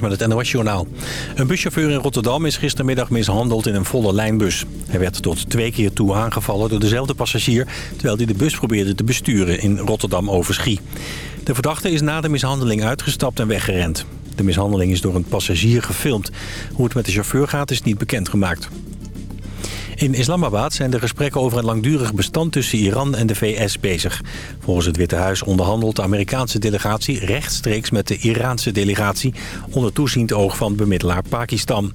Met het NOS Journaal. Een buschauffeur in Rotterdam is gistermiddag mishandeld in een volle lijnbus. Hij werd tot twee keer toe aangevallen door dezelfde passagier... terwijl hij de bus probeerde te besturen in Rotterdam-Overschie. De verdachte is na de mishandeling uitgestapt en weggerend. De mishandeling is door een passagier gefilmd. Hoe het met de chauffeur gaat is niet bekendgemaakt. In Islamabad zijn de gesprekken over een langdurig bestand tussen Iran en de VS bezig. Volgens het Witte Huis onderhandelt de Amerikaanse delegatie rechtstreeks met de Iraanse delegatie... onder toeziend oog van bemiddelaar Pakistan.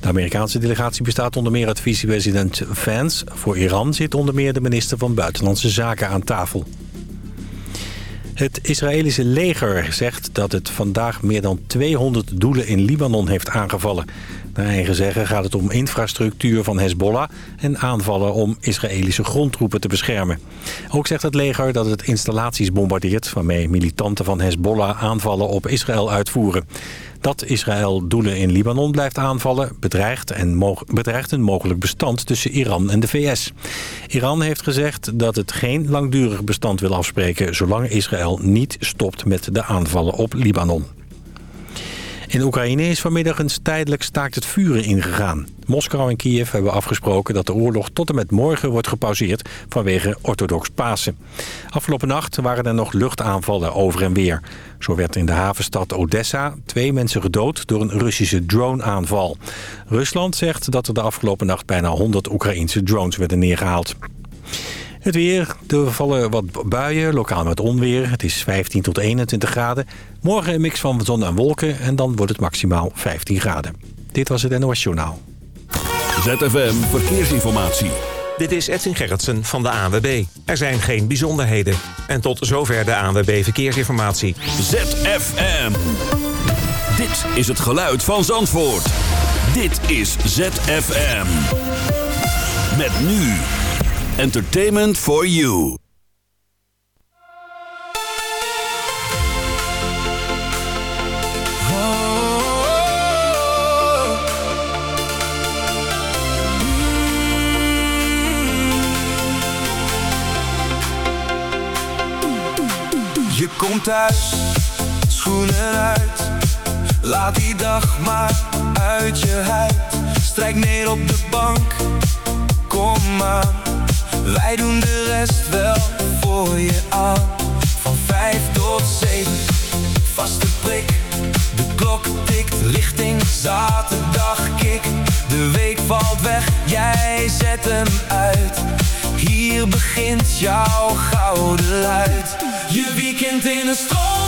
De Amerikaanse delegatie bestaat onder meer uit vicepresident Vance. Voor Iran zit onder meer de minister van Buitenlandse Zaken aan tafel. Het Israëlische leger zegt dat het vandaag meer dan 200 doelen in Libanon heeft aangevallen. Naar eigen zeggen gaat het om infrastructuur van Hezbollah en aanvallen om Israëlische grondtroepen te beschermen. Ook zegt het leger dat het installaties bombardeert waarmee militanten van Hezbollah aanvallen op Israël uitvoeren. Dat Israël doelen in Libanon blijft aanvallen bedreigt, en bedreigt een mogelijk bestand tussen Iran en de VS. Iran heeft gezegd dat het geen langdurig bestand wil afspreken zolang Israël niet stopt met de aanvallen op Libanon. In Oekraïne is vanmiddag tijdelijk staakt het vuren ingegaan. Moskou en Kiev hebben afgesproken dat de oorlog tot en met morgen wordt gepauzeerd vanwege orthodox Pasen. Afgelopen nacht waren er nog luchtaanvallen over en weer. Zo werd in de havenstad Odessa twee mensen gedood door een Russische droneaanval. Rusland zegt dat er de afgelopen nacht bijna 100 Oekraïnse drones werden neergehaald. Het weer, er vallen wat buien, lokaal met onweer. Het is 15 tot 21 graden. Morgen een mix van zon en wolken en dan wordt het maximaal 15 graden. Dit was het NOS Journaal. ZFM Verkeersinformatie. Dit is Edwin Gerritsen van de ANWB. Er zijn geen bijzonderheden. En tot zover de ANWB Verkeersinformatie. ZFM. Dit is het geluid van Zandvoort. Dit is ZFM. Met nu... Entertainment for you. Je komt thuis, schoenen uit. Laat die dag maar uit je huid. Strijk neer op de bank, kom maar wij doen de rest wel voor je aan. Van vijf tot zeven Vaste prik. De klok tikt richting zaterdag kick. De week valt weg, jij zet hem uit. Hier begint jouw gouden luid Je weekend in een stroomversnelling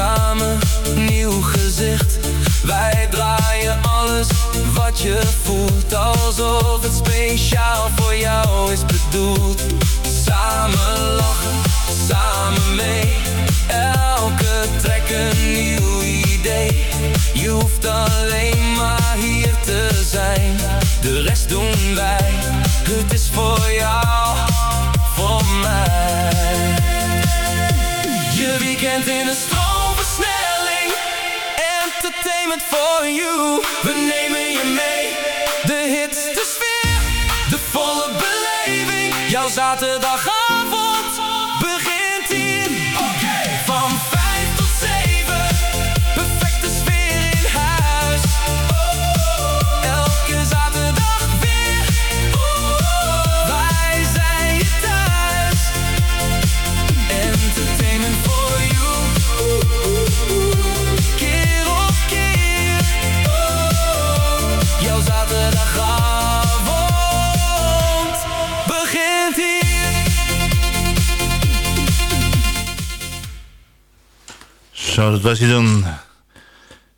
kamer, beleving. Zo, dat was hij dan.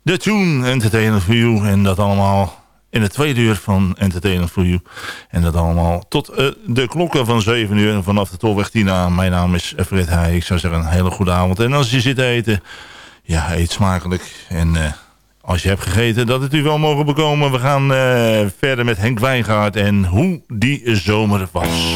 De Tune Entertainment for You. En dat allemaal in het tweede uur van Entertainment for You. En dat allemaal tot uh, de klokken van 7 uur. En vanaf de Tolweg Tina. Mijn naam is Fred Heij. Ik zou zeggen een hele goede avond. En als je zit te eten, ja, eet smakelijk. En uh, als je hebt gegeten, dat het u wel mogen bekomen. We gaan uh, verder met Henk Wijngaard en hoe die zomer was.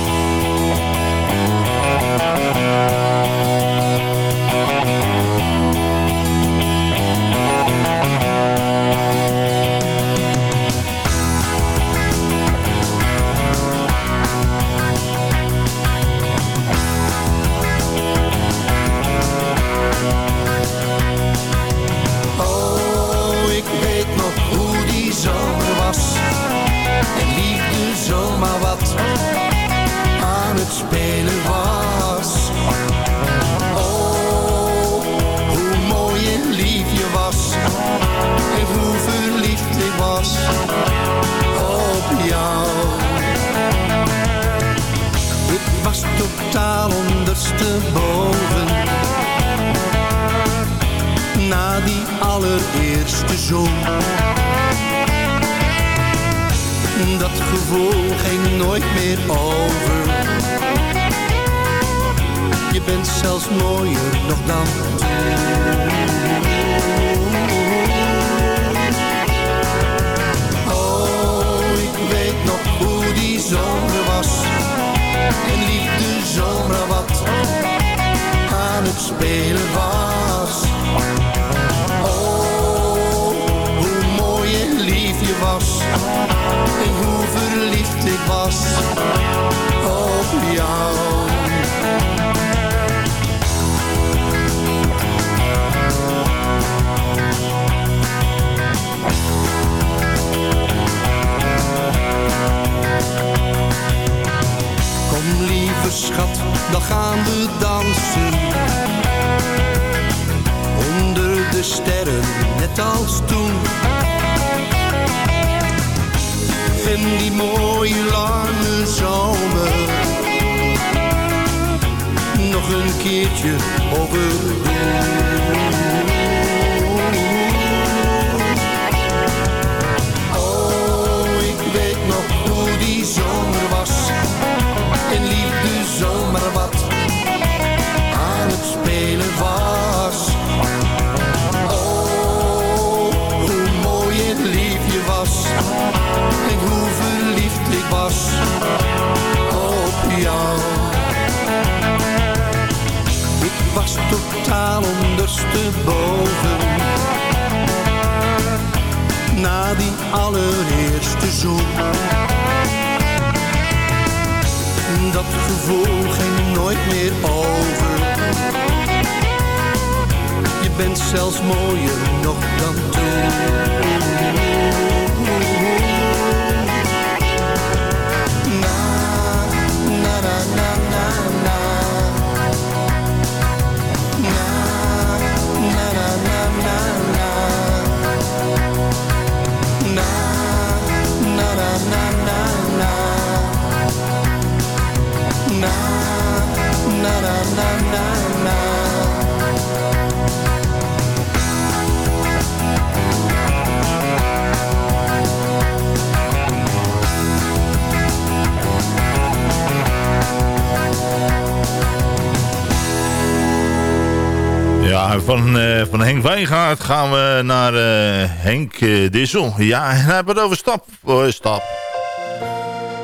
Uh, Henk Wijngaard gaan we naar uh, Henk uh, Dissel. Ja, en hij hebben het over stap voor stap.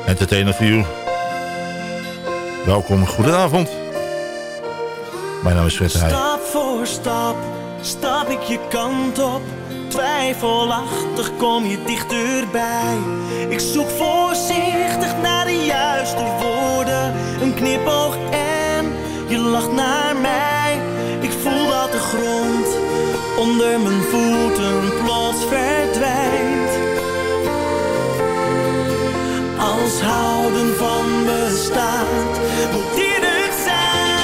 Entertainer voor u. Welkom, goedenavond. Mijn naam is Fred. Stap voor stap, stap ik je kant op. Twijfelachtig kom je dichterbij. Ik zoek voorzichtig naar de juiste woorden. Een knipoog en je lacht naar onder mijn voeten plots verdwijnt. Als houden van bestaat, moet dit het zijn.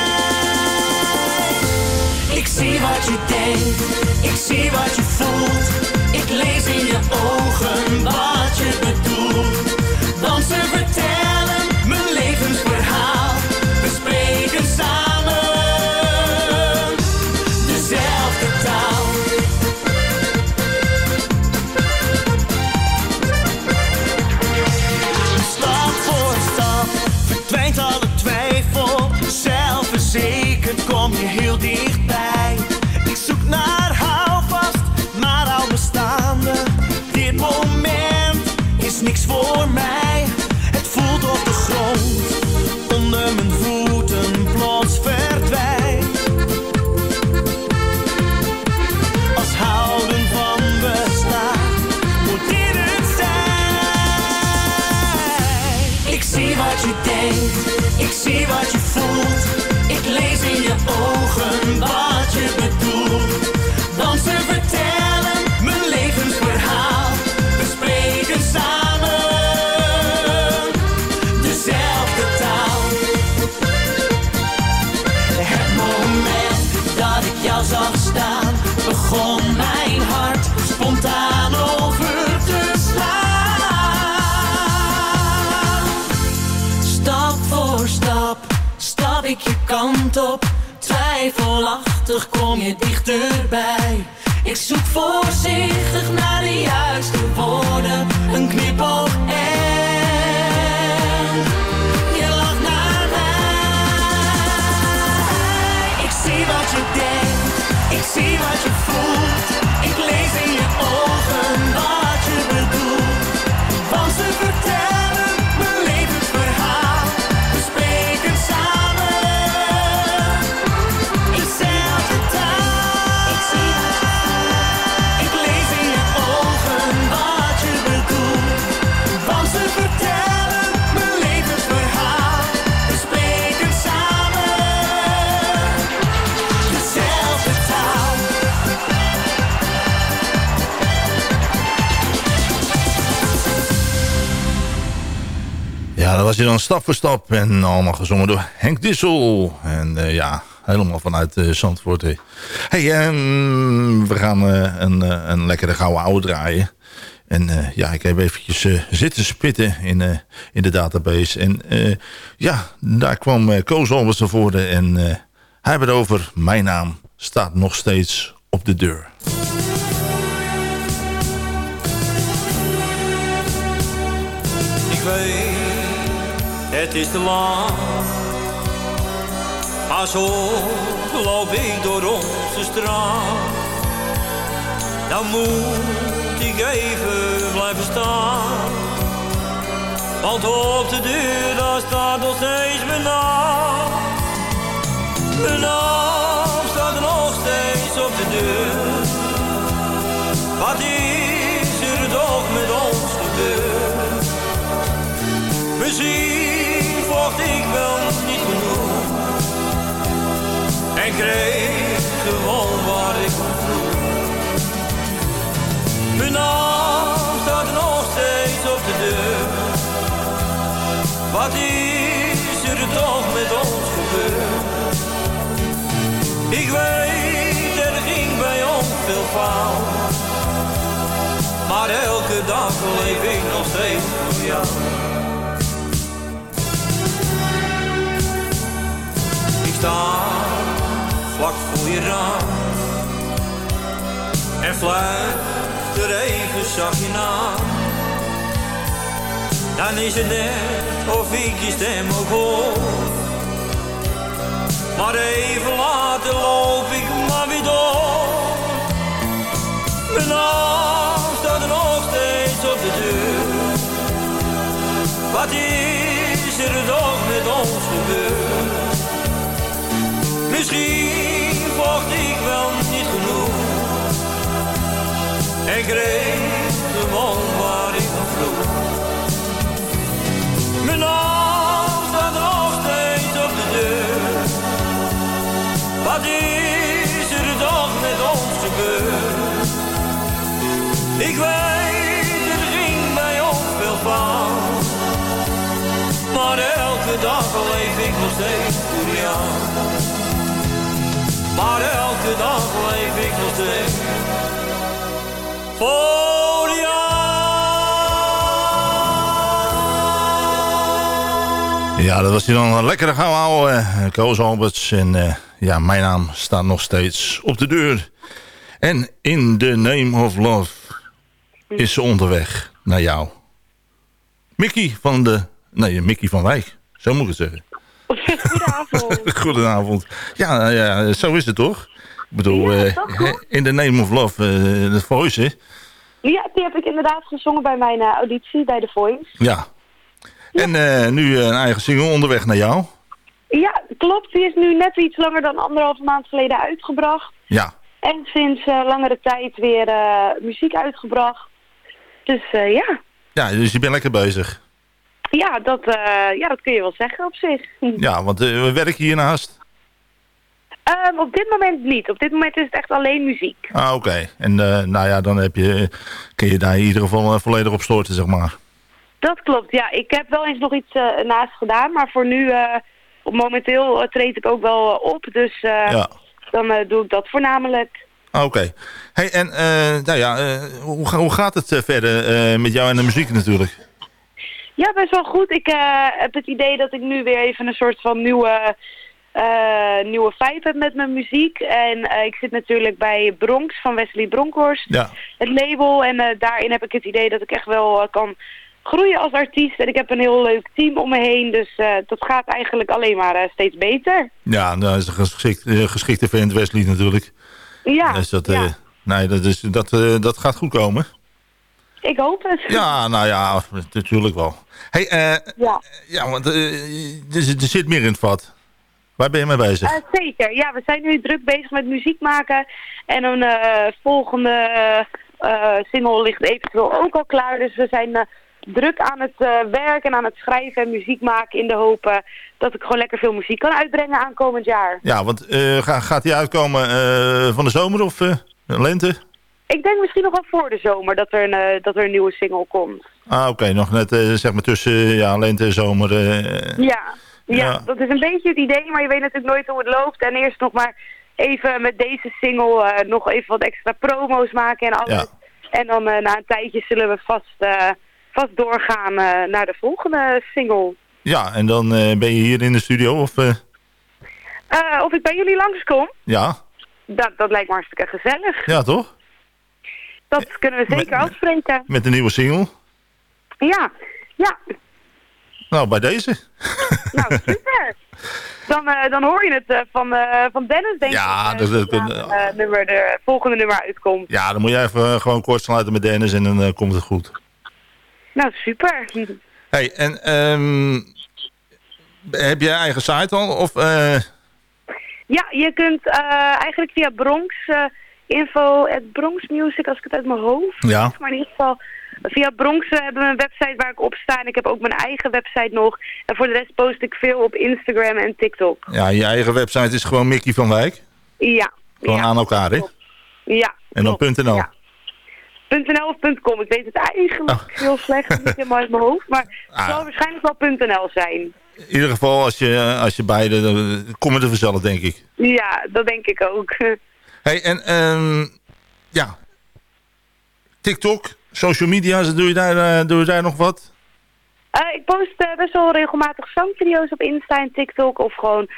Ik zie wat je denkt, ik zie wat je Twijfelachtig kom je dichterbij. Ik zoek voorzichtig naar de juiste woorden, een knipoog dat was je dan stap voor stap. En allemaal gezongen door Henk Dissel. En eh, ja, helemaal vanuit eh, Zandvoort. hey, ehm, we gaan eh, een, een lekkere gouden oude draaien. En ja, ik heb eventjes zitten spitten in, in de database. En ja, daar kwam uh, Koos Albers naar voren. En hij het over mijn naam staat nog steeds op de deur. Het is te lang. Maar zo loop ik door onze straat. Dan moet ik even blijven staan. Want op de deur, daar staat nog steeds mijn naam. Mijn naam staat nog steeds op de deur. Wat is er toch met ons gebeurd? Misschien kreeg gewoon waar ik om vroeg. Mijn naam staat nog steeds op de deur. Wat is er toch met ons gebeurd? Ik weet, er ging bij ons veel fout Maar elke dag leef ik nog steeds voor jou. Ik sta En fluit er even zacht je naam Dan is het net of ik je stem ook hoor. Maar even later loop ik maar weer door. Mijn naam staat er nog steeds op de deur. Wat is er toch met ons gebeurd? Misschien Kreeg de man waar ik van vroeg Mijn naam staat nog steeds op de deur. Wat is er toch met ons gebeurd? Ik weet, er ging bij ons veel fout Maar elke dag leef ik nog steeds voor jou. Maar elke dag leef ik nog steeds. Ja, dat was hij dan een lekkere gauw ouwe eh, Koos Alberts. En eh, ja, mijn naam staat nog steeds op de deur. En in the name of love is ze onderweg naar jou. Mickey van de... Nee, Mickey van Wijk. Zo moet ik het zeggen. Goedenavond. Goedenavond. Ja, ja, zo is het toch? Ik bedoel, Ja, eh, in the name of love, eh de voice, hè? Ja, die heb ik inderdaad gezongen bij mijn eh, auditie bij The Voice. Ja. En eh, nu een eigen single onderweg naar jou. Ja, klopt. Die is nu net iets langer dan anderhalve maand geleden uitgebracht. Ja. En sinds eh, langere tijd weer eh, muziek uitgebracht. Dus eh, ja. Ja, dus je bent lekker bezig. Ja, dat, eh, ja, dat kun je wel zeggen op zich. Ja, want eh, we werken hiernaast. Ehm, op dit moment niet. Op dit moment is het echt alleen muziek. Ah, oké. En eh, nou ja, dan heb je, kun je daar in ieder geval eh, volledig op storten, zeg maar. Dat klopt, ja. Ik heb wel eens nog iets eh, naast gedaan, maar voor nu, momenteel treed ik ook wel op. Dus Ja. dan doe ik dat voornamelijk. Oké. Hey, en nou ja, hoe, hoe gaat het verder met jou en de muziek natuurlijk? Ja, best wel goed. Ik heb het idee dat ik nu weer even een soort van nieuwe, eh, nieuwe vibe heb met mijn muziek. En eh, ik zit natuurlijk bij Bronx van Wesley Bronkhorst, Ja. het label. En eh, daarin heb ik het idee dat ik echt wel kan groeien als artiest. En ik heb een heel leuk team om me heen. Dus dat gaat eigenlijk alleen maar steeds beter. Ja, nou is een geschikt, geschikte vent Wesley natuurlijk. Ja, dus dat, ja. nee, dat, is, dat, dat gaat goed komen. ik hoop het. Ja, nou ja, natuurlijk wel. Hey, Ja. ja, want er, zit- er zit meer in het vat. Waar ben je mee bezig? Eh, zeker, ja. We zijn nu druk bezig met muziek maken. En een eh, volgende eh, single ligt eventueel ook al klaar. Dus we zijn druk aan het werken en aan het schrijven en muziek maken... in de hoop dat ik gewoon lekker veel muziek kan uitbrengen aankomend jaar. Ja, want ga- gaat die uitkomen van de zomer of lente? Ik denk misschien nog wel voor de zomer dat er een, dat er een nieuwe single komt. Ah, oké, nog net zeg maar tussen ja, lente en zomer. Ja, ja, dat is een beetje het idee, maar je weet natuurlijk nooit hoe het loopt. En eerst nog maar even met deze single eh, nog even wat extra promo's maken en alles. En dan eh, na een tijdje zullen we vast, eh, vast doorgaan naar de volgende single. ja, en dan ben je hier in de studio of... of ik bij jullie langskom, ja, dat, dat lijkt me hartstikke gezellig. ja toch? Dat kunnen we zeker Met- afspreken. Met de nieuwe single. Ja, ja, Nou, bij deze. nou super. Dan, eh, dan hoor je het eh, van, eh, van Dennis, denk Ja, ik. dat- dat- nummer, de volgende nummer uitkomt. Ja, dan moet jij even gewoon kort sluiten met Dennis en dan komt het goed. Nou, super. Hey, en ehm, heb jij eigen site al? Of, eh, Ja, je kunt eigenlijk via Bronx, info at Bronx Music, als ik het uit mijn hoofd Ja. maar in ieder geval via Bronx eh, hebben we een website waar ik op sta en ik heb ook mijn eigen website nog. En voor de rest post ik veel op Instagram en TikTok. ja, je eigen website is gewoon Mickey van Wijk. Ja. Gewoon ja, aan elkaar, hè? Ja. En dan klopt, .nl. Ja. .nl of .com, ik weet het eigenlijk heel slecht, niet helemaal uit mijn hoofd, maar het Oh. Ah. zal waarschijnlijk wel .nl zijn. In ieder geval, als je, als je beide... dan kom je er vanzelf, denk ik. Ja, dat denk ik ook. Hey, en ehm, ja, TikTok, social media, doe je daar, eh, doe je daar nog wat? Eh, ik post eh, best wel regelmatig zangvideo's op Insta en TikTok of gewoon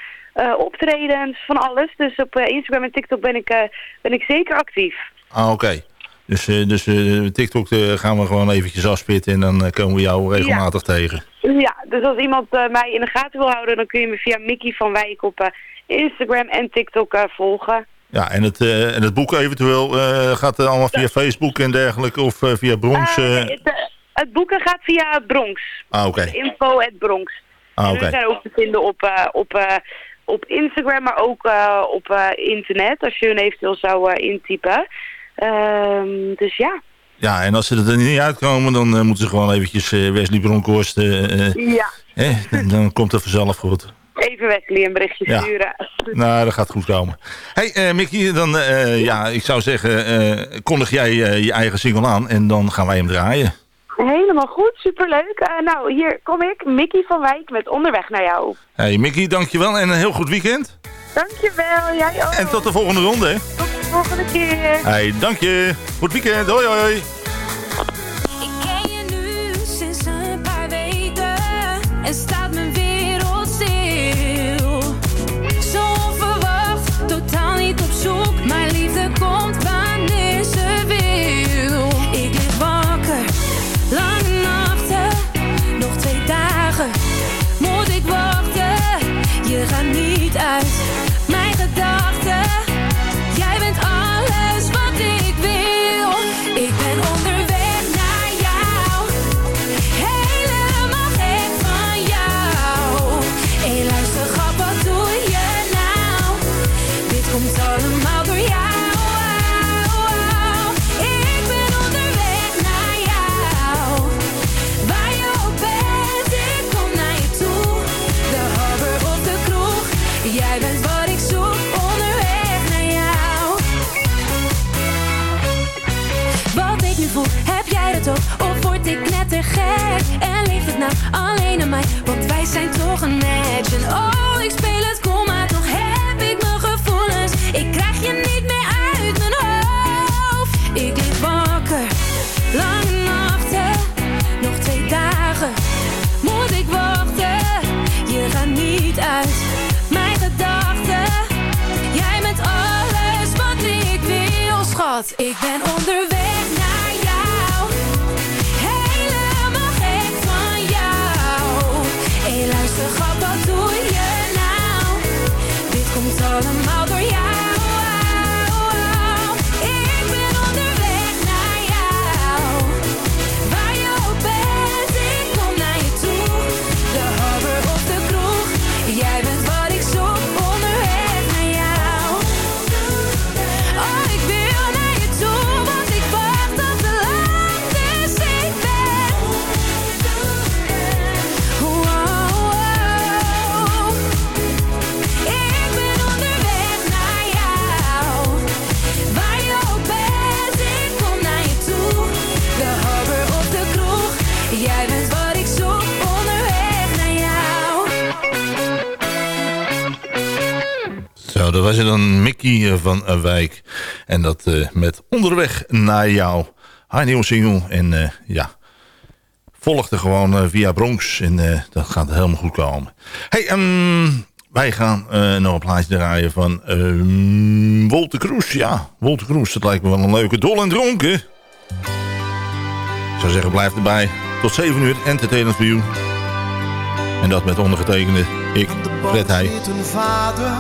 optredens, van alles. Dus op Instagram en TikTok ben ik, ben ik zeker actief. Ah, oké. Dus, dus TikTok gaan we gewoon eventjes afspitten en dan komen we jou regelmatig tegen. Ja, dus als iemand mij in de gaten wil houden, dan kun je me via Mickey van Wijk op Instagram en TikTok volgen. Ja, en het, eh, en het boek eventueel eh, gaat het allemaal via Facebook en dergelijke of eh, via Bronx? Eh, eh? het, eh, het boeken gaat via Bronx. Ah, oké. Info at Bronx. Ah, oké. we zijn ook te vinden op, eh, op, eh, op Instagram, maar ook eh, op eh, internet, als je hun eventueel zou eh, intypen. Ehm, dus ja. Ja, en als ze er niet uitkomen, dan eh, moeten ze gewoon eventjes eh, Wesley Bronkhorst... eh, eh, Ja, eh, dan- dan komt het vanzelf goed. Even Wesley een berichtje Ja. sturen. Nou, dat gaat goed komen. hey, eh, Mickey, dan, eh, ja, ik zou zeggen, eh, kondig jij eh, je eigen single aan en dan gaan wij hem draaien. Helemaal goed, superleuk. Eh nou, hier kom ik, Mickey van Wijk, met Onderweg naar jou. Hey, Mickey, dankjewel en een heel goed weekend. Dankjewel, jij ook. En tot de volgende ronde, hè. Tot de volgende keer. Hey, dank je. Goed weekend. Hoi, hoi. Ik ken je nu sinds een paar weken dat was dan Mickey eh, van Wijk. En dat eh, met Onderweg naar jou. Haar nieuwe single. En eh, ja, volgde gewoon via Bronx. En dat gaat helemaal goed komen. Hey, ehm, wij gaan nog een plaatje draaien van ehm Wolter Kroes. Ja, Wolter Kroes, dat lijkt me wel een leuke. Dol en dronken. Ik zou zeggen, blijf erbij. Tot 7 uur, entertainment voor you. En dat met ondergetekende ik, Fred Heij. vader,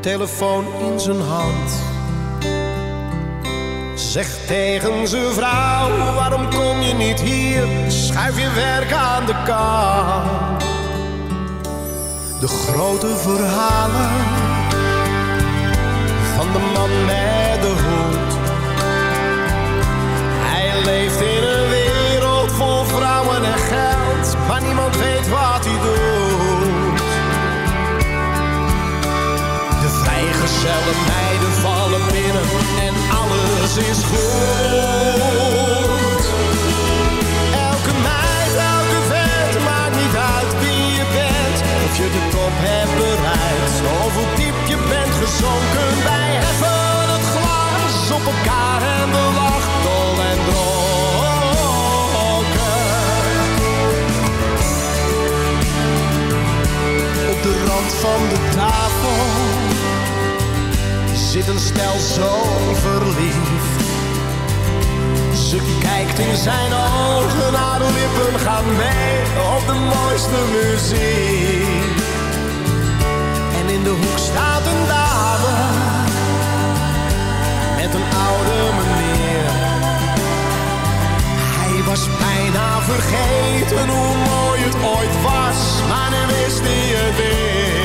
telefoon in zijn hand. Zegt tegen zijn vrouw, waarom kom je niet hier? Schuif je werk aan de kant. De grote verhalen van de man met de hoed. Hij leeft in een wereld vol vrouwen en geld, maar niemand weet wat vrijgezelle meiden vallen binnen en alles is goed. Elke meid, elke vent, maakt niet uit wie je bent. Of je de top hebt bereikt, of hoe diep je bent gezonken. Wij heffen het glas op elkaar en de lach dol en dronken. Op de rand van de zit een stel zo verliefd. Ze kijkt in zijn ogen, haar lippen gaan mee op de mooiste muziek. En in de hoek staat een dame met een oude meneer. Hij was bijna vergeten hoe mooi het ooit was, maar nu wist hij het weer.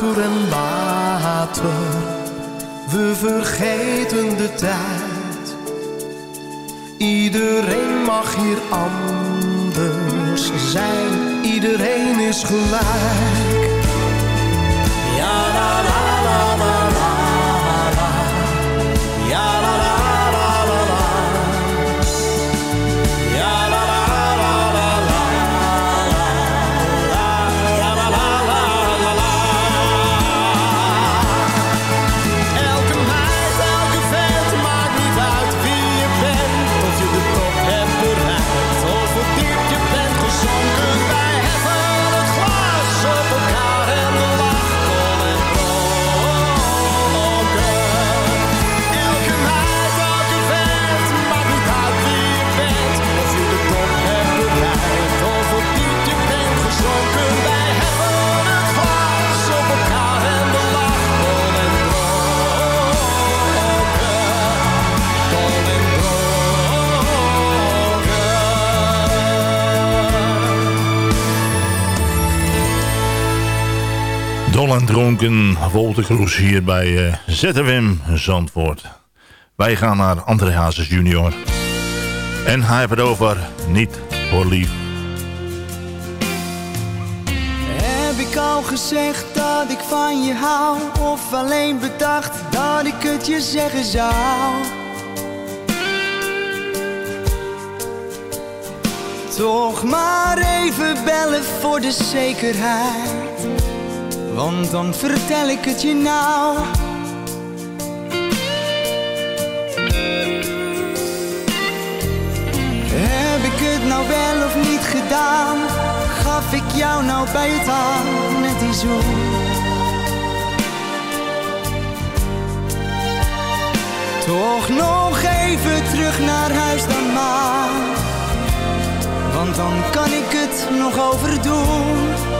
Later en later, we vergeten de tijd. Iedereen mag hier anders zijn, iedereen is gelijk. Ja, la la la la. Dol en dronken, Wolter hier bij eh, ZFM Zandvoort. Wij gaan naar André Hazes junior. En hij heeft het over niet voor lief. Heb ik al gezegd dat ik van je hou Of alleen bedacht dat ik het je zeggen zou Toch maar even bellen voor de zekerheid Want dan vertel ik het je nou Heb ik het nou wel of niet gedaan? Gaf ik jou nou bij het aan met die zoen? Toch nog even terug naar huis dan maar Want dan kan ik het nog overdoen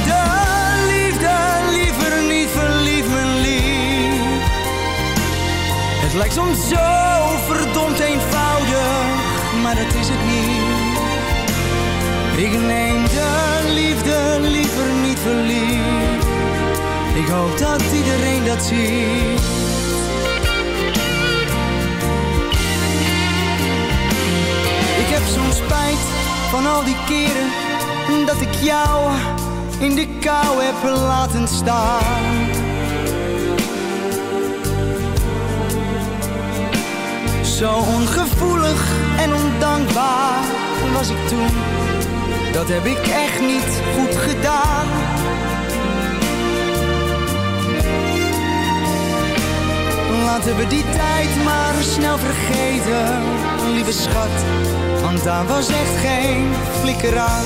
Het lijkt soms zo verdomd eenvoudig Maar dat is het niet. Ik neem de liefde liever niet verliefd Ik hoop dat iedereen dat ziet. Ik heb zo'n spijt van al die keren dat ik jou in de kou heb laten staan. Zo ongevoelig en ondankbaar was ik toen. Dat heb ik echt niet goed gedaan. Laten we die tijd maar snel vergeten, lieve schat. Want daar was echt geen flikker aan.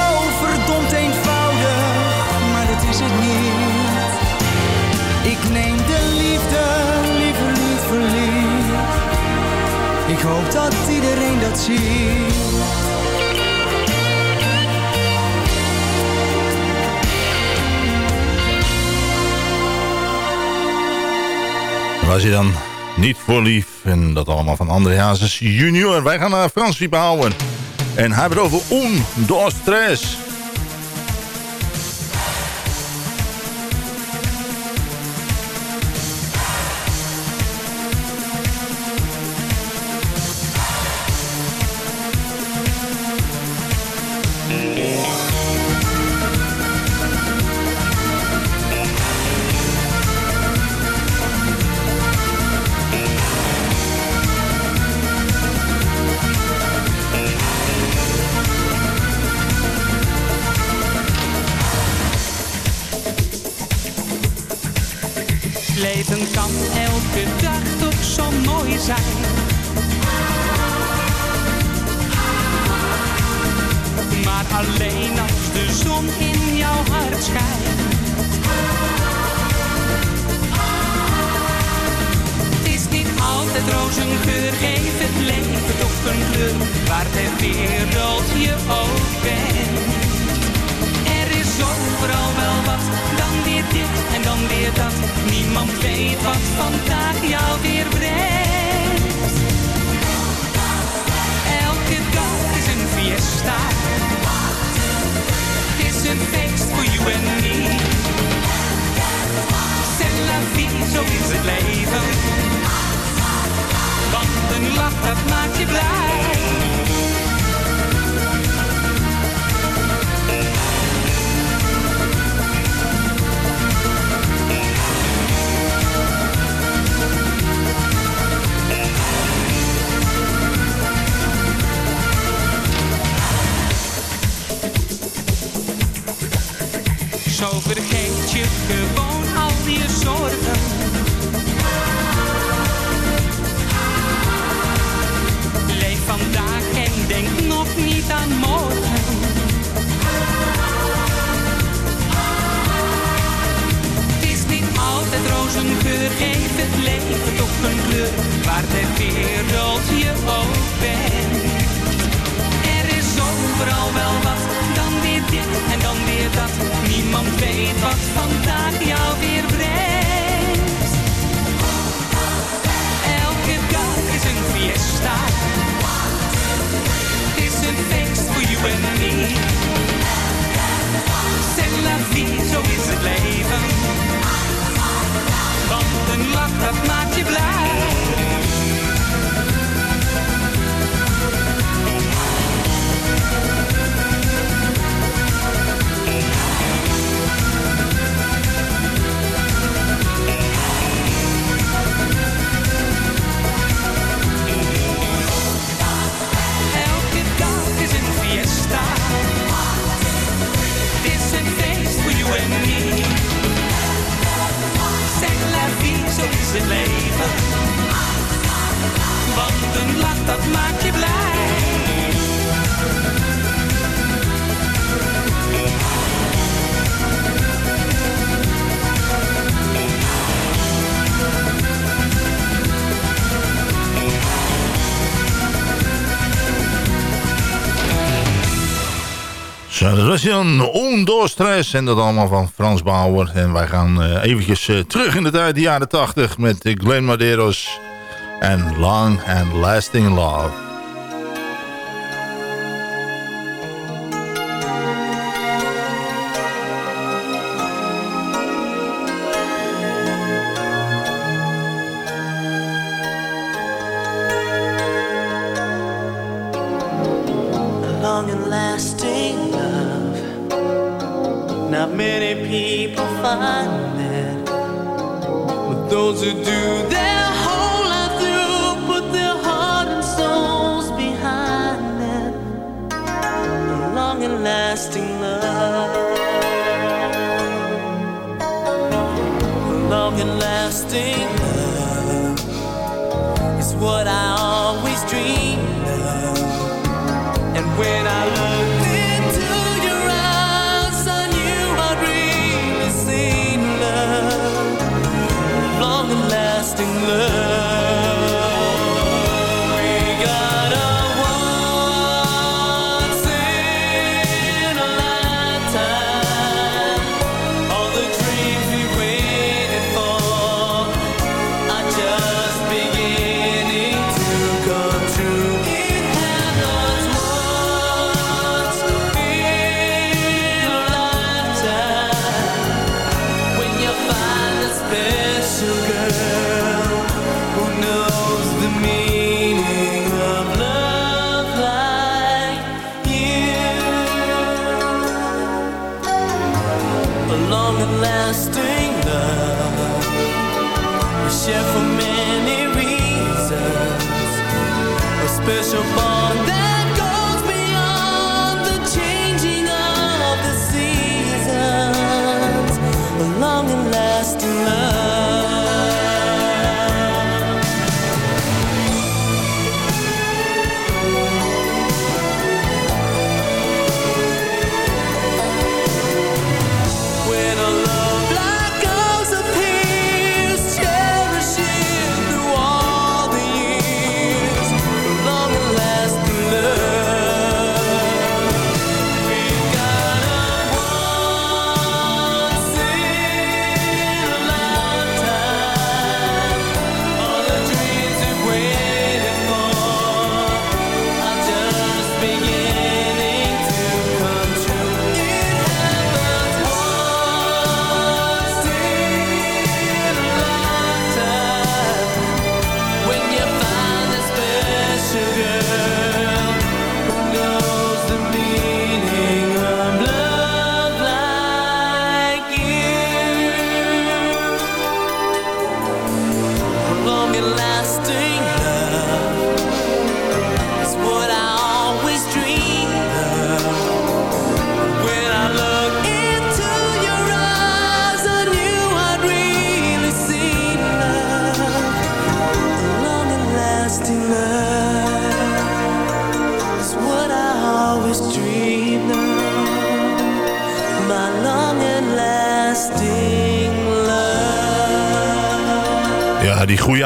hoop dat iedereen dat ziet. Was je dan niet voor lief? En dat allemaal van André Hazes junior. Wij gaan naar Frans bouwen. En hij het over un, dos, tres. Elke dag toch zo mooi zijn. Maar alleen als de zon in jouw hart schijnt. Het is niet altijd rozengeur, geef het leven toch een kleur. Waar ter wereld je ook bent. Er overal wel wat, dan weer dit en dan weer dat. Niemand weet wat vandaag jou weer brengt. Elke dag is een fiesta. Het is een feest voor you en me. C'est la vie, zo is het leven. Want een lach, dat maakt je blij. Zo vergeet je gewoon al je zorgen. Leef vandaag en denk nog niet aan morgen. Het is niet altijd rozengeur, geef het leven toch een kleur. Waar de wereld je ook bent. Er is overal wel wat, en dan weer dat. Niemand weet wat vandaag Was dan Ondoorstress en dat allemaal van Frans Bauer. En wij gaan uh, eventjes uh, terug in de tijd, de jaren 80 met Glenn Maderos en Long and Lasting Love. Long lasting love. A long and lasting love is what I always dreamed of. And when I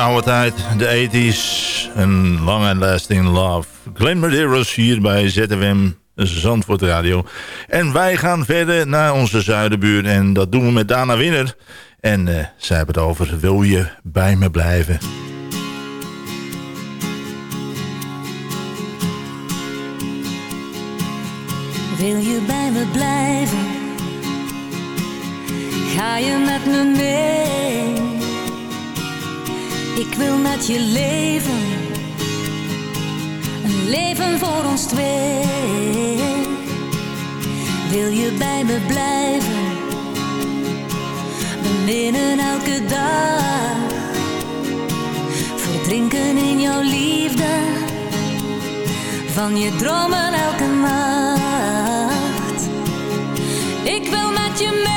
oude de 80s. Een long and lasting love. Glenn Medeiros hier bij ZFM Zandvoort Radio. En wij gaan verder naar onze zuidenbuur. En dat doen we met Dana Winner. En uh, zij hebben het over, wil je bij me blijven? Wil je bij me blijven? Ga je met me mee? Wil met je leven. Een leven voor ons twee. Wil je bij me blijven? Beminnen elke dag. Verdrinken in jouw liefde. Van je dromen elke nacht. Ik wil met je meegaan.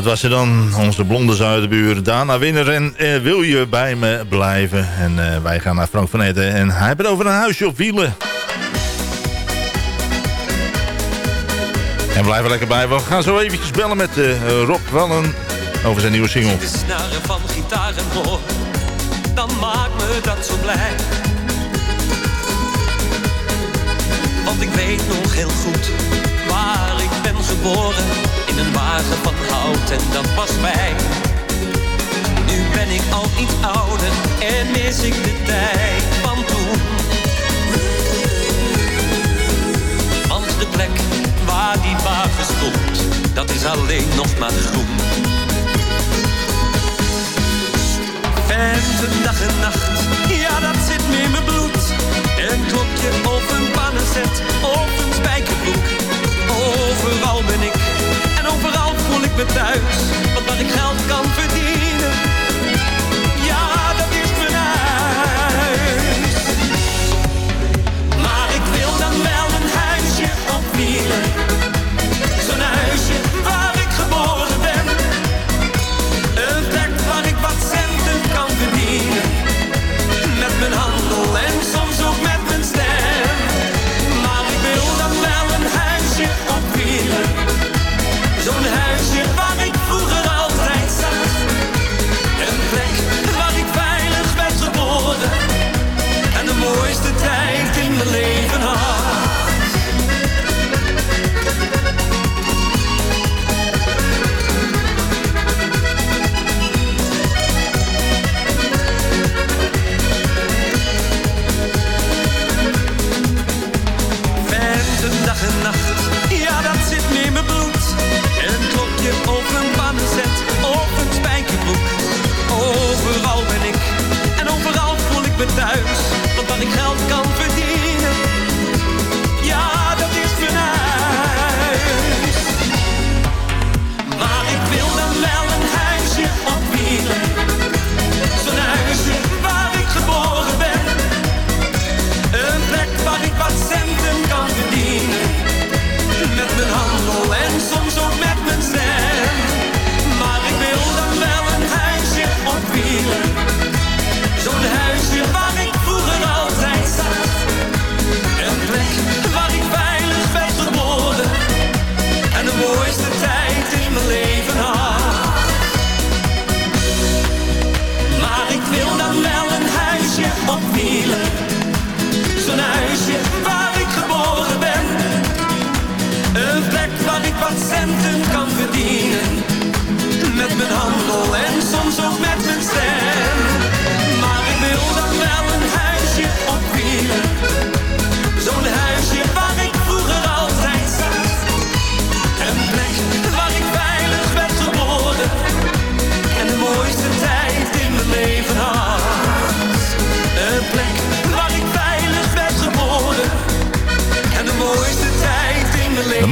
Dat was ze dan. Onze blonde zuidenbuur Dana Winner. En eh, wil je bij me blijven? En eh, wij gaan naar Frank van Eten. En hij heeft over een huisje op wielen. En blijf er lekker bij. We gaan zo eventjes bellen met eh, Rob Wallen over zijn nieuwe single. de snaren van gitaren hoor, dan maakt me dat zo blij. Want ik weet nog heel goed waar ik ben geboren, in een wagen van hout en dat past mij. Nu ben ik al iets ouder en mis ik de tijd van toen. Want de plek waar die wagen stond, dat is alleen nog maar groen. Venten dag en nacht, ja dat zit me in mijn bloed. Een klokje of Zo'n huisje waar ik geboren ben. Een plek waar ik wat centen kan.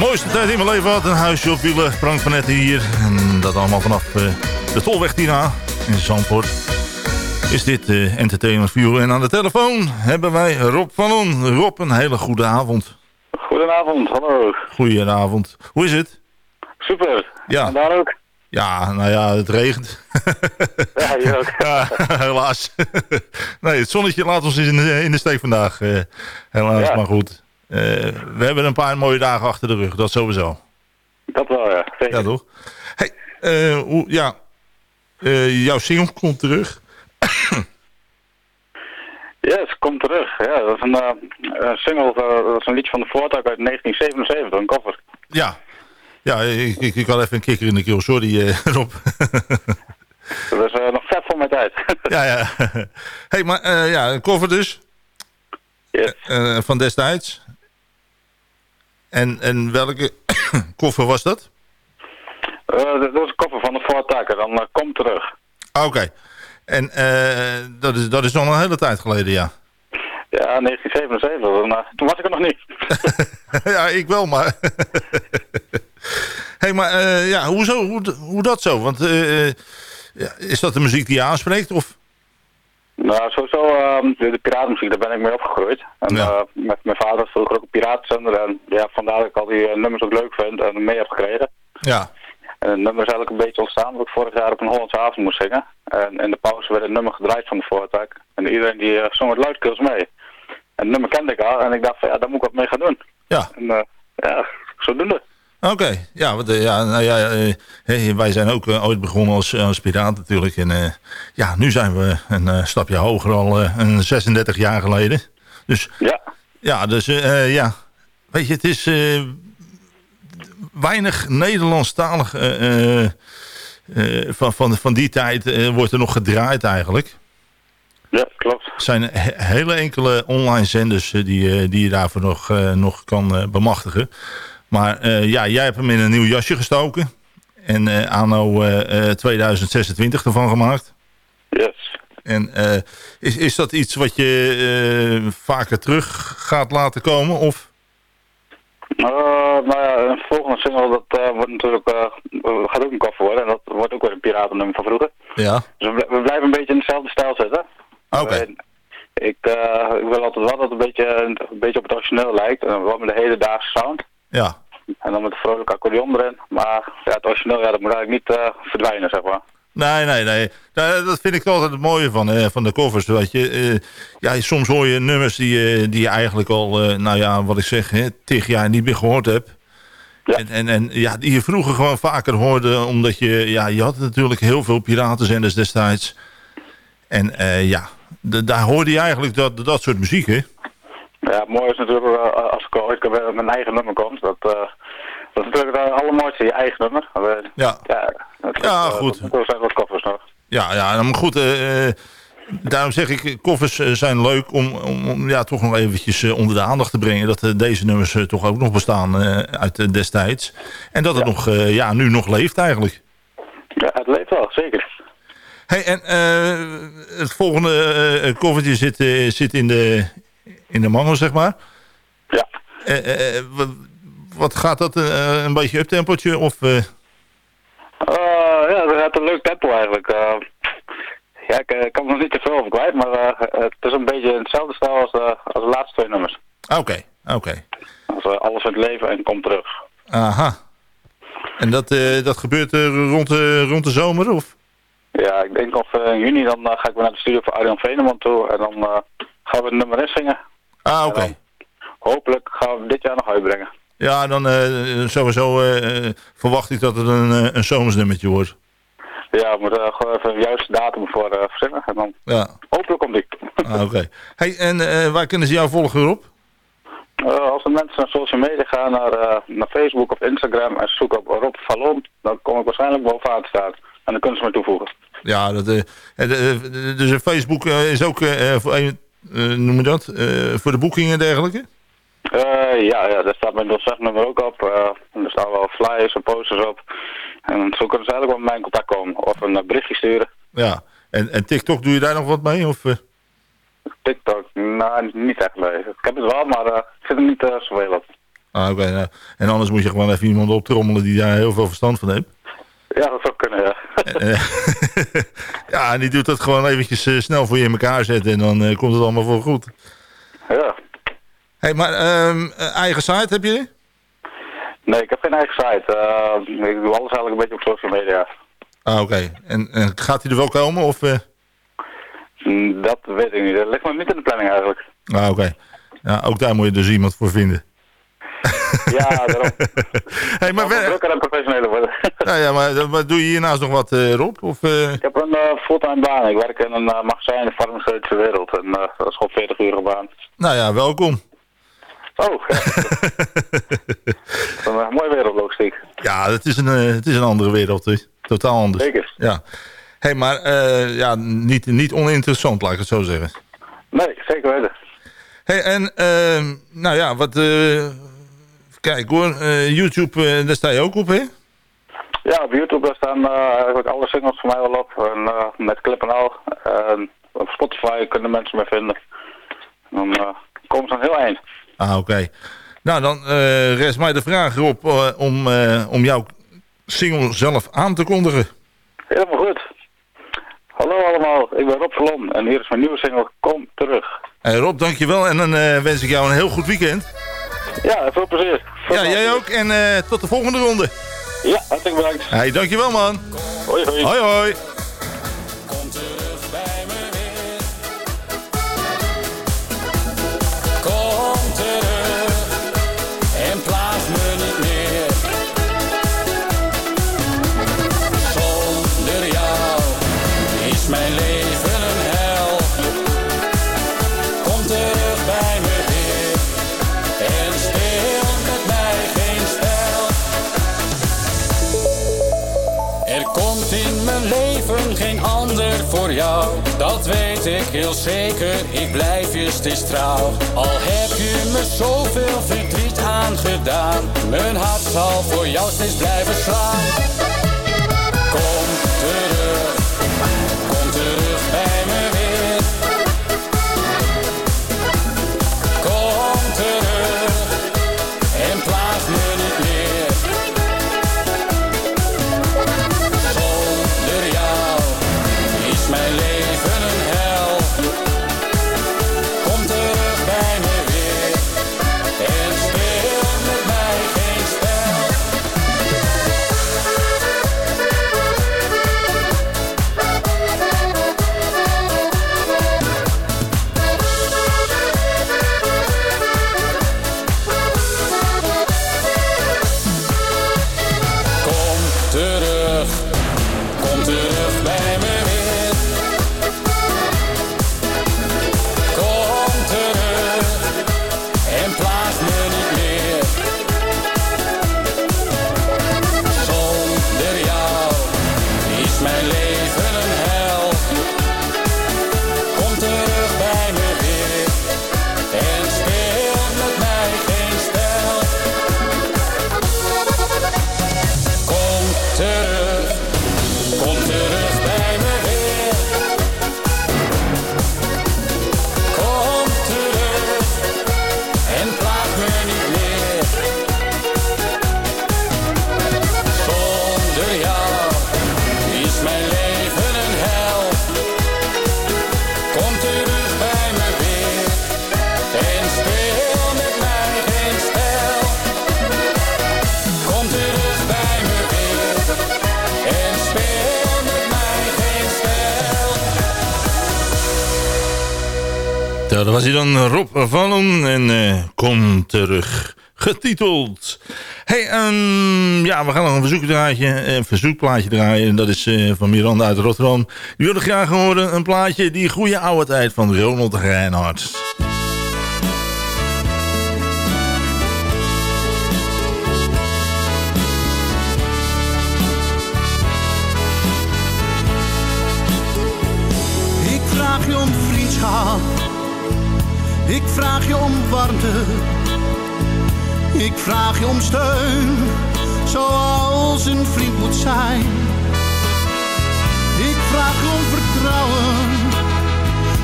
Mooiste tijd in mijn leven had. Een huisje op wielen, Frank van Netten hier. En dat allemaal vanaf uh, de Tolweg Tina in Zandvoort. Is dit uh, Entertainment View. En aan de telefoon hebben wij Rob van On. Rob, een hele goede avond. Goedenavond, hallo. Goedenavond. Hoe is het? Super. Ja. En daar ook? Ja, nou ja, het regent. Ja, hier ook. ja, helaas. nee, het zonnetje laat ons in de, in de steek vandaag. Uh, helaas, Ja. maar goed. Uh, we hebben een paar mooie dagen achter de rug, dat sowieso. Dat wel, ja. Zeker. Ja, toch? Hey, uh, hoe, ja, uh, jouw single komt terug. Yes, komt terug. Ja, dat is een, uh, single, uh, dat is een liedje van de Voortuig uit 1977, een cover. Ja, ja ik, ik, ik had even een kikker in de keel, sorry uh, Rob. dat is nog vet voor mijn tijd. ja, ja. hey, maar ja, een cover dus. Yes. Van destijds. En, en welke koffer was dat? Uh, dat is een koffer van de Voortuig, dan uh, komt terug. Oké. Okay. En uh, dat, is, dat is al een hele tijd geleden, ja. Ja, 1977. Dan, uh, toen was ik er nog niet. ja, ik wel, maar... hey, maar uh, ja, hoezo, hoe, hoe dat zo? Want ja, is dat de muziek die je aanspreekt, of... Nou, sowieso uh, de, de piratenmuziek, daar ben ik mee opgegroeid. En ja. uh, met mijn vader was vroeger ook een piratenzender. En ja, vandaar dat ik al die uh, nummers ook leuk vind en mee heb gekregen. Ja. En het nummer is eigenlijk een beetje ontstaan omdat ik vorig jaar op een Hollandse avond moest zingen. En in de pauze werd het nummer gedraaid van de voortuig. En iedereen die uh, zong het luidkeels mee. En het nummer kende ik al en ik dacht van ja, daar moet ik wat mee gaan doen. Ja. En ja, zodoende. Oké, okay. ja, uh, ja, nou ja uh, hey, wij zijn ook uh, ooit begonnen als, als piraat natuurlijk. En ja, nu zijn we een stapje hoger al een 36 jaar geleden. Dus ja, ja dus ja, weet je, het is weinig Nederlandstalig van, van, van die tijd wordt er nog gedraaid eigenlijk. Ja, klopt. Er zijn he hele enkele online zenders die, die je daarvoor nog, nog kan bemachtigen. Maar uh, ja, jij hebt hem in een nieuw jasje gestoken. En uh, anno uh, 2026 ervan gemaakt. Yes. En is, is dat iets wat je vaker terug gaat laten komen? Of? nou ja, een volgende single dat wordt natuurlijk, gaat ook een koffer worden. En dat wordt ook weer een piratennummer van vroeger. Ja. Dus we, we blijven een beetje in dezelfde stijl zitten. Oké. Okay. Ik, ik wil altijd wel dat het een beetje, een beetje op het origineel lijkt. En wel met de hedendaagse sound. Ja. En dan met een vrolijk accordeon erin. Maar ja, het origineel, ja, dat moet eigenlijk niet uh, verdwijnen, zeg maar. Nee, nee, nee. Dat vind ik altijd het mooie van, uh, van de covers. Weet je. Uh, ja, soms hoor je nummers die, die je eigenlijk al, nou ja, wat ik zeg, hè, tig jaar niet meer gehoord hebt. Ja. En, en, en ja, die je vroeger gewoon vaker hoorde, omdat je, ja, je had natuurlijk heel veel piratenzenders destijds. En ja, daar hoorde je eigenlijk dat, dat soort muziek, hè? Ja, mooi is natuurlijk uh, als ik ooit met mijn eigen nummer komt. Dat, uh, dat is natuurlijk het allermooiste, je eigen nummer. Ja, ja, dat, ja goed. Er zijn wat koffers nog. Ja, ja maar goed. daarom zeg ik, koffers zijn leuk om, om, om, ja, toch nog eventjes onder de aandacht te brengen. Dat deze nummers toch ook nog bestaan uit destijds. En dat het ja. nog, ja, nu nog leeft eigenlijk. Ja, het leeft wel, zeker. Hey, en het volgende koffertje zit, zit in de in de mangel, zeg maar. Ja. Uh, uh, wat gaat dat, uh, een beetje uptempootje of... ja, dat gaat een leuk tempo eigenlijk. ja, ik, ik kan er nog niet te veel over kwijt, maar het is een beetje hetzelfde stijl als, als de laatste twee nummers. Oké, okay, oké. Okay. Als alles in het leven en komt terug. Aha. En dat, dat gebeurt rond, de, rond de zomer, of? Ja, ik denk of in juni dan ga ik weer naar de studio voor Arjan Veneman toe en dan gaan we het nummer in zingen. Ah, oké. Okay. Hopelijk gaan we dit jaar nog uitbrengen. Ja, dan uh, sowieso uh, verwacht ik dat het een, een zomersnummertje wordt. Ja, we moeten gewoon even de juiste datum voor uh, verzinnen. En dan ja. hopelijk komt die. Ah, oké. Okay. Hey, en waar kunnen ze jou volgen, Rob? als de mensen naar social media gaan, naar, naar Facebook of Instagram en zoeken op Rob Vallon, dan kom ik waarschijnlijk bovenaan te staan. En dan kunnen ze me toevoegen. Ja, dat, dus Facebook is ook voor een noem je dat? Uh, voor de boekingen en dergelijke? Uh, ja, ja, daar staat mijn nummer ook op. er staan wel flyers en posters op. En zo kunnen ze eigenlijk wel met mij in contact komen. Of een berichtje sturen. Ja, en, en TikTok, doe je daar nog wat mee? Of, TikTok? Nou, niet echt mee. Ik heb het wel, maar ik zit er niet zoveel op. Ah, oké. nou. En anders moet je gewoon even iemand optrommelen die daar heel veel verstand van heeft. Ja, dat zou kunnen, ja. Eh, ja, en die doet dat gewoon eventjes eh, snel voor je in elkaar zetten en dan eh, komt het allemaal voor goed. ja. hey, maar ehm, eh, eigen site heb je? Nee, ik heb geen eigen site. Eh, ik doe alles eigenlijk een beetje op social media. Ah, oké. En, en gaat hij er wel komen? Of, eh? Mm, Dat weet ik niet. Dat ligt nog niet in de planning eigenlijk. Ah, oké. Ja, ook daar moet je dus iemand voor vinden. Ja, daarom. hey, maar wel... drukker en professioneler worden. Nou ja, maar, maar doe je hiernaast nog wat, eh, Rob? Of, eh? Ik heb een eh, fulltime baan. Ik werk in een uh, magazijn in de farmaceutische wereld. En dat is gewoon 40 uur baan. Nou ja, welkom. Oh, ja. een uh, mooie wereld, logistiek. Ja, het is een, uh, het is een andere wereld. Totaal anders. Zeker. Ja. hey, maar uh, ja, niet, niet oninteressant, laat ik het zo zeggen. Nee, zeker weten. hey, en uh, nou ja, wat... kijk hoor, YouTube, daar sta je ook op, hè? Ja, op YouTube daar staan eigenlijk alle singles van mij wel op. En, met clip en al. En op Spotify kunnen mensen me vinden. En dan komen ze dan heel eind. Ah, oké. Okay. Nou, dan rest mij de vraag erop uh, om, om jouw single zelf aan te kondigen. Helemaal goed. Hallo allemaal, ik ben Rob Salon en hier is mijn nieuwe single Kom Terug. Hey Rob, dankjewel en dan wens ik jou een heel goed weekend. Ja, veel plezier. Veel ja, jij ook en tot de volgende ronde. Ja, hartelijk bedankt. Hey, dankjewel man. Hoi hoi. Hoi hoi. voor dat weet ik heel zeker. Ik blijf je steeds trouw. Al heb je me zoveel verdriet aangedaan, mijn hart zal voor jou steeds blijven slaan. Kom was dan, Rob Vallen. En uh, kom terug. Getiteld. hey, um, ja, we gaan nog een verzoekdraadje, een verzoekplaatje draaien. En dat is uh, van Miranda uit Rotterdam. Die wilde graag horen een plaatje, die goede oude tijd van Ronald Reinhardt. Ik vraag je om vriendschap. Ik vraag je om warmte. Ik vraag je om steun. Zoals een vriend moet zijn. Ik vraag je om vertrouwen.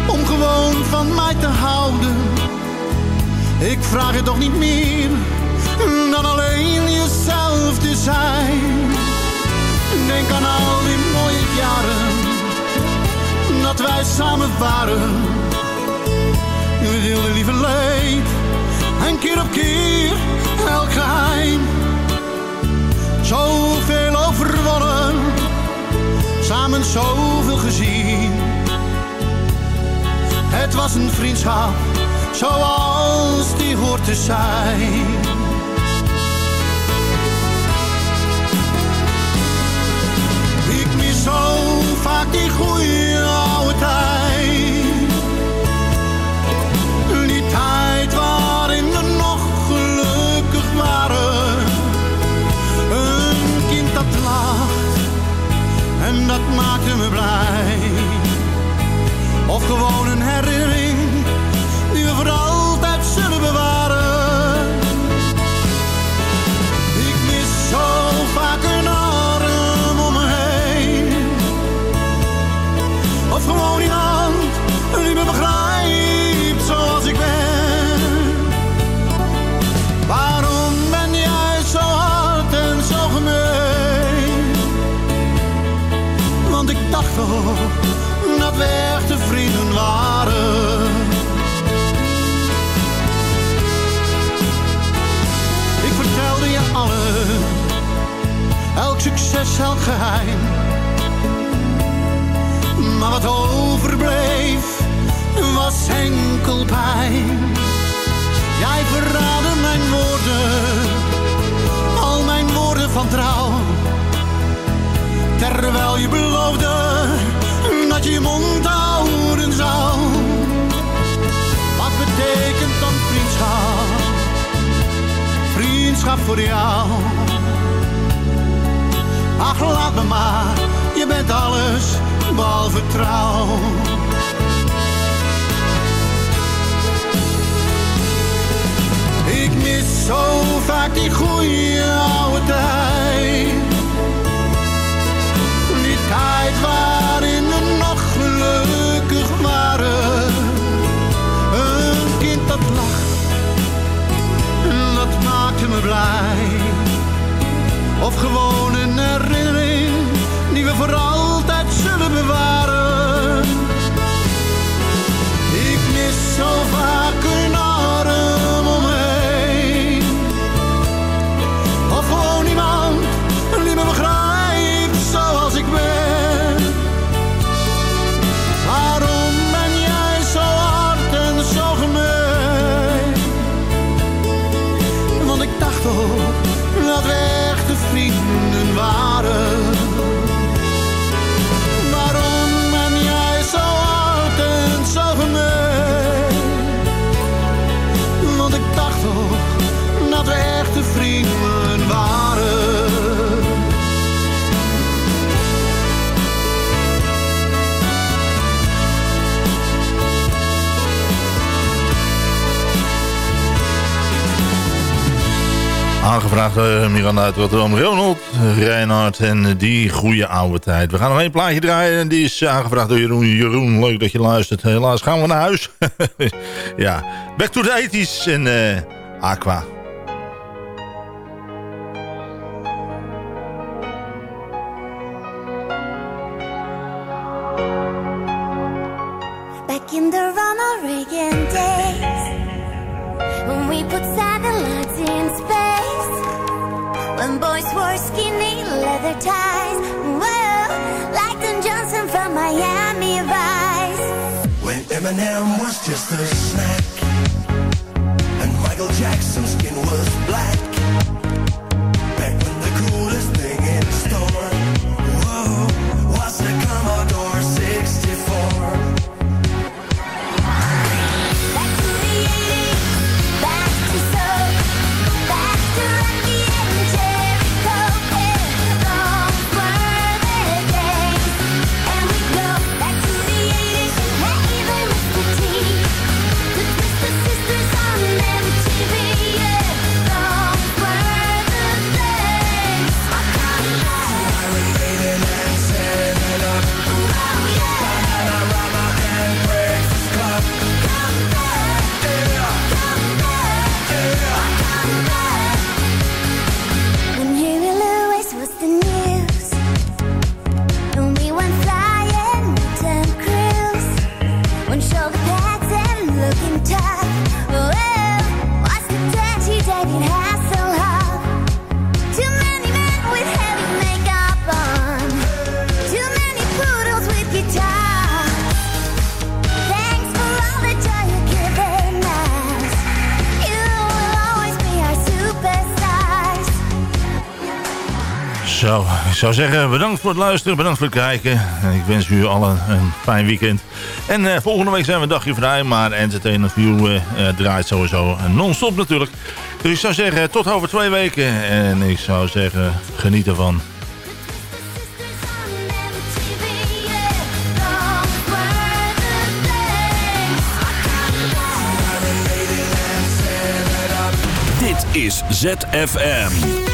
Om gewoon van mij te houden. Ik vraag je toch niet meer dan alleen jezelf te zijn. Denk aan al die mooie jaren dat wij samen waren. We deelden lieve leed en keer op keer elk geheim. Zoveel overwonnen, samen zoveel gezien. Het was een vriendschap zoals die hoort te zijn. Blij. Of gewoon een herinnering elk geheim. Maar wat overbleef, was enkel pijn. Jij verraadde mijn woorden, al mijn woorden van trouw. Terwijl je beloofde dat je je mond houden zou. Wat betekent dan vriendschap? Vriendschap voor jou. Ach, laat me maar, je bent alles behalve trouw. Ik mis zo vaak die goede oude tijd. Die tijd waarin we nog gelukkig waren. Een kind dat lacht, dat maakte me blij. Of gewoon een herinnering die we voor altijd zullen bewaren. Ik mis zo Aangevraagd uh, Miranda uit Rotterdam. Ronald, Reinhard en die goede oude tijd. We gaan nog één plaatje draaien en die is aangevraagd door Jeroen. Jeroen, leuk dat je luistert. Helaas gaan we naar huis. ja, back to the 80s en Aqua. Eminem was just a snack. And Michael Jackson's skin was zou zeggen bedankt voor het luisteren, bedankt voor het kijken. En ik wens u allen een fijn weekend. En eh, volgende week zijn we een dagje vrij, maar Entertainment View eh, draait sowieso non-stop natuurlijk. Dus ik zou zeggen tot over twee weken. En ik zou zeggen geniet ervan. Dit is ZFM.